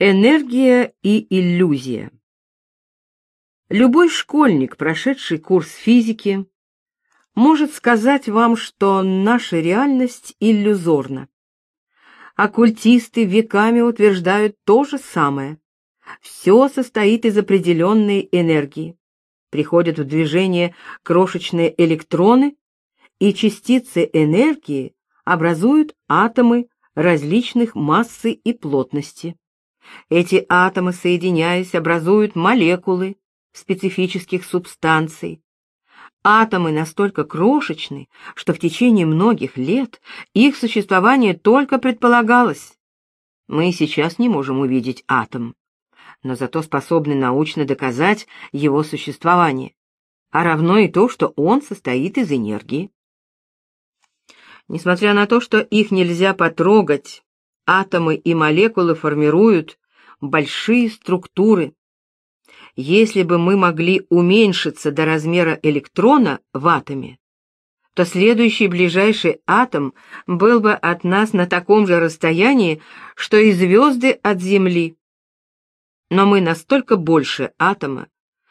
Энергия и иллюзия. Любой школьник, прошедший курс физики, может сказать вам, что наша реальность иллюзорна. Оккультисты веками утверждают то же самое. Все состоит из определенной энергии. Приходят в движение крошечные электроны, и частицы энергии образуют атомы различных массы и плотности. Эти атомы, соединяясь, образуют молекулы специфических субстанций. Атомы настолько крошечны, что в течение многих лет их существование только предполагалось. Мы сейчас не можем увидеть атом, но зато способны научно доказать его существование, а равно и то, что он состоит из энергии. Несмотря на то, что их нельзя потрогать, атомы и молекулы формируют большие структуры. Если бы мы могли уменьшиться до размера электрона в атоме, то следующий ближайший атом был бы от нас на таком же расстоянии, что и звезды от Земли. Но мы настолько больше атома,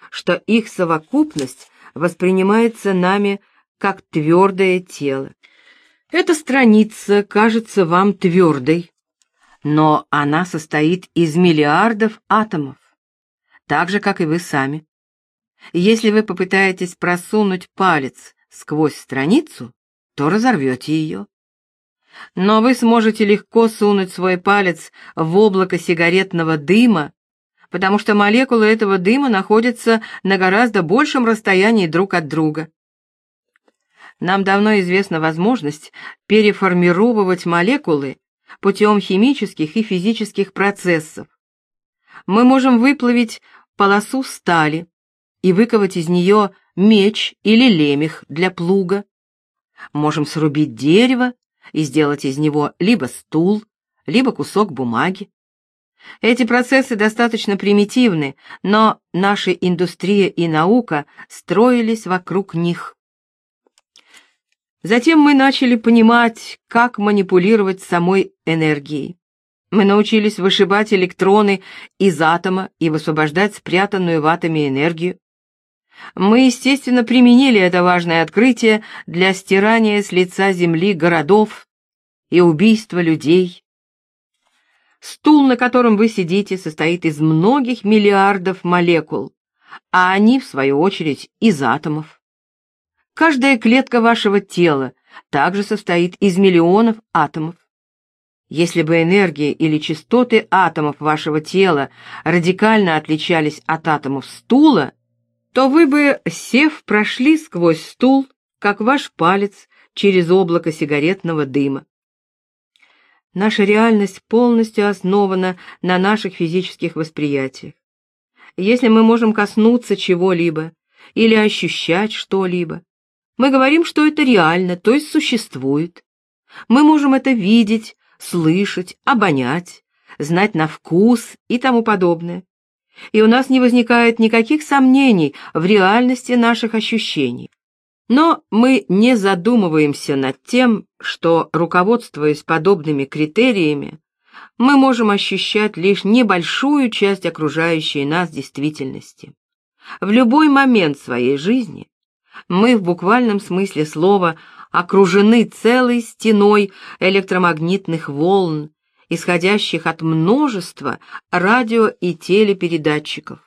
что их совокупность воспринимается нами как твердое тело. Эта страница кажется вам твердой, но она состоит из миллиардов атомов, так же, как и вы сами. Если вы попытаетесь просунуть палец сквозь страницу, то разорвете ее. Но вы сможете легко сунуть свой палец в облако сигаретного дыма, потому что молекулы этого дыма находятся на гораздо большем расстоянии друг от друга. Нам давно известна возможность переформировывать молекулы путем химических и физических процессов. Мы можем выплавить полосу стали и выковать из нее меч или лемех для плуга. Можем срубить дерево и сделать из него либо стул, либо кусок бумаги. Эти процессы достаточно примитивны, но наша индустрия и наука строились вокруг них. Затем мы начали понимать, как манипулировать самой энергией. Мы научились вышибать электроны из атома и высвобождать спрятанную в атоме энергию. Мы, естественно, применили это важное открытие для стирания с лица Земли городов и убийства людей. Стул, на котором вы сидите, состоит из многих миллиардов молекул, а они, в свою очередь, из атомов. Каждая клетка вашего тела также состоит из миллионов атомов. Если бы энергия или частоты атомов вашего тела радикально отличались от атомов стула, то вы бы, сев, прошли сквозь стул, как ваш палец, через облако сигаретного дыма. Наша реальность полностью основана на наших физических восприятиях. Если мы можем коснуться чего-либо или ощущать что-либо, мы говорим, что это реально, то есть существует. Мы можем это видеть, слышать, обонять, знать на вкус и тому подобное. И у нас не возникает никаких сомнений в реальности наших ощущений. Но мы не задумываемся над тем, что, руководствуясь подобными критериями, мы можем ощущать лишь небольшую часть окружающей нас действительности. В любой момент своей жизни мы в буквальном смысле слова окружены целой стеной электромагнитных волн, исходящих от множества радио- и телепередатчиков.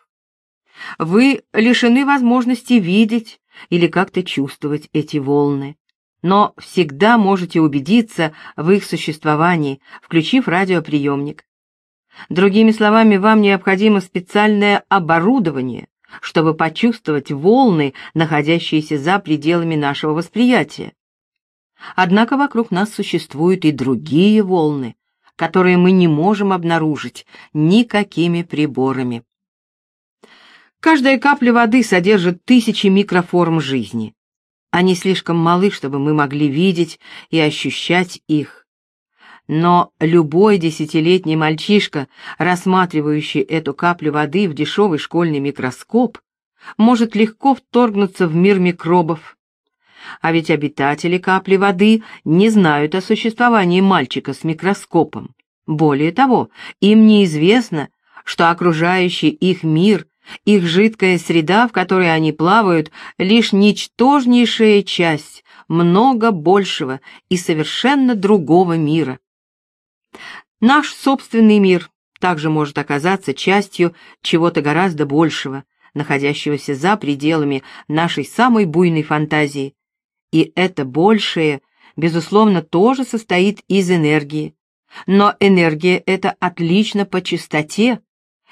Вы лишены возможности видеть или как-то чувствовать эти волны, но всегда можете убедиться в их существовании, включив радиоприемник. Другими словами, вам необходимо специальное оборудование, чтобы почувствовать волны, находящиеся за пределами нашего восприятия. Однако вокруг нас существуют и другие волны, которые мы не можем обнаружить никакими приборами. Каждая капля воды содержит тысячи микроформ жизни. Они слишком малы, чтобы мы могли видеть и ощущать их но любой десятилетний мальчишка, рассматривающий эту каплю воды в дешевый школьный микроскоп, может легко вторгнуться в мир микробов. А ведь обитатели капли воды не знают о существовании мальчика с микроскопом. Более того, им неизвестно, что окружающий их мир, их жидкая среда, в которой они плавают, лишь ничтожнейшая часть много большего и совершенно другого мира. Наш собственный мир также может оказаться частью чего-то гораздо большего, находящегося за пределами нашей самой буйной фантазии. И это большее, безусловно, тоже состоит из энергии. Но энергия эта отлично по частоте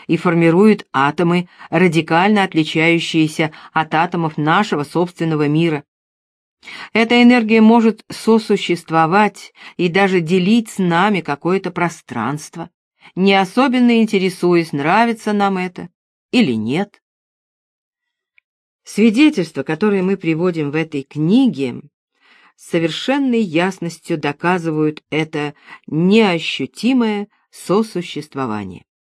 и формирует атомы, радикально отличающиеся от атомов нашего собственного мира. Эта энергия может сосуществовать и даже делить с нами какое-то пространство, не особенно интересуясь, нравится нам это или нет. Свидетельства, которые мы приводим в этой книге, с совершенной ясностью доказывают это неощутимое сосуществование.